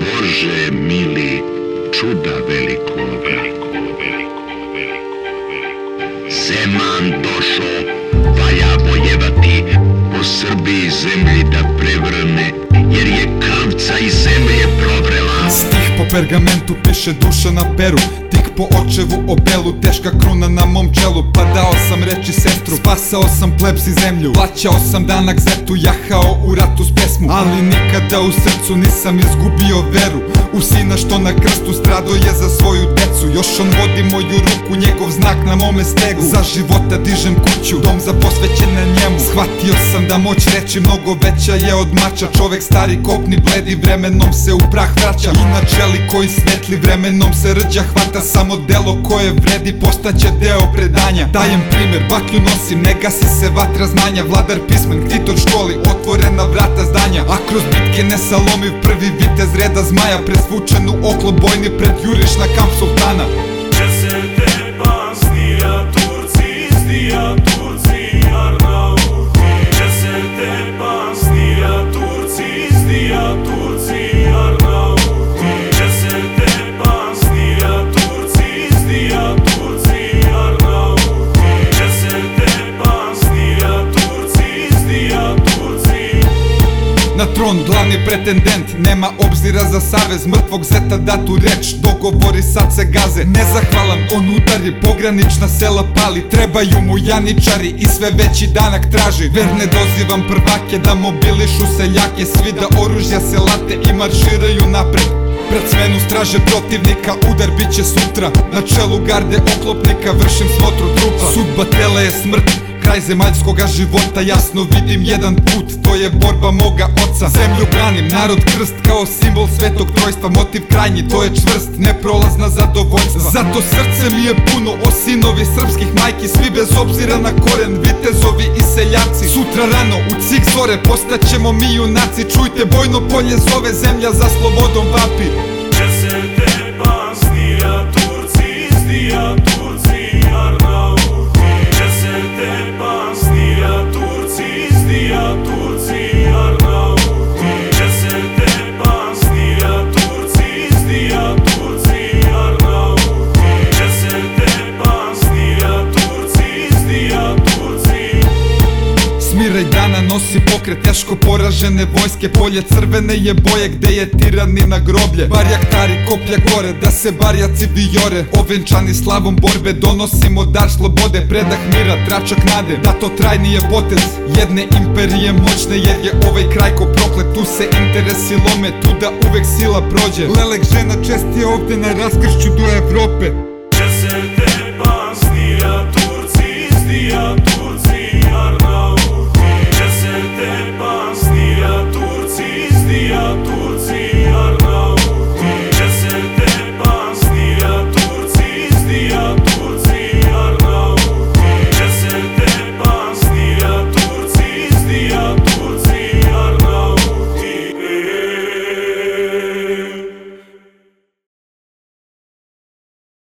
Bože mili, čuda veliko, veliko, veliko, veliko, veliko. Zeman došo, valja bojevati, po Srbiji zemlji da prevrne, jer je kavca i po pergamentu piše duša na peru. Tik po očevu obelu, teška kruna na mom čelu. Pa dao sam reči sestru, spasao sam plebs i zemlju. Plaćao sam danak zetu, jahao u ratu s pesmu Ali nikada u srcu nisam izgubio veru. U sina što na krstu strado je za svoju decu. Još on vodi moju ruku, njegov znak na mome stegu. Za života dižem kuću, dom za posvećene njemu. Shvatio sam da moć reči mnogo veća je od mača. Čovek stari kopni bledi, vremenom se u prah vraća. I na čeli koji svetli, vremenom se rđa Hvata samo delo koje vredi, postaće deo predanja. Dajem primer, baklju nosim, ne gasi se vatra znanja. Vladar pismen, ktitor školi, otvorena vrata zdanja. A kroz bitke ne salomiv, prvi vitez reda zmaja Presvučen u oklop bojni, pred juriš na kamp sultana Na tron glavni pretendent. Nema obzira za savez Mrtvog zeta datu reč. Dogovori sad se gaze Nezahvalan on udari. Pogranična sela pali Trebaju mu janičari. I sve veći danak traži. Verne dozivam prvake Da mobilišu seljake. Svi da oružja se late I marširaju napred. Pred smenu straže protivnika Udar bit će sutra. Na čelu garde oklopnika Vršim smotru trupa. Sudba tela je smrt Kraj zemaljskoga života jasno vidim jedan put To je borba moga oca. Zemlju branim, narod krst kao simbol svetog trojstva Motiv krajnji, to je čvrst, neprolazna zadovoljstva. Zato srce mi je puno o sinovi srpskih majki Svi bez obzira na koren, vitezovi i seljaci. Sutra rano u cik zore postaćemo mi junaci Čujte bojno polje zove zemlja za slobodom vapi Smiraj dana nosi pokret teško poražene vojske Polje crvene je boje gde je tiranina groblje. Barjaktari koplja gore da se barjaci vijore. Ovenčani slavom borbe donosimo dar slobode Predah mira, tračak nade, da to trajni je potez Jedne imperije moćne jer je ovaj kraj ko proklet Tu se interesi lome, tu da uvek sila prođe. Lelek žena čest je ovde na raskršću do Evrope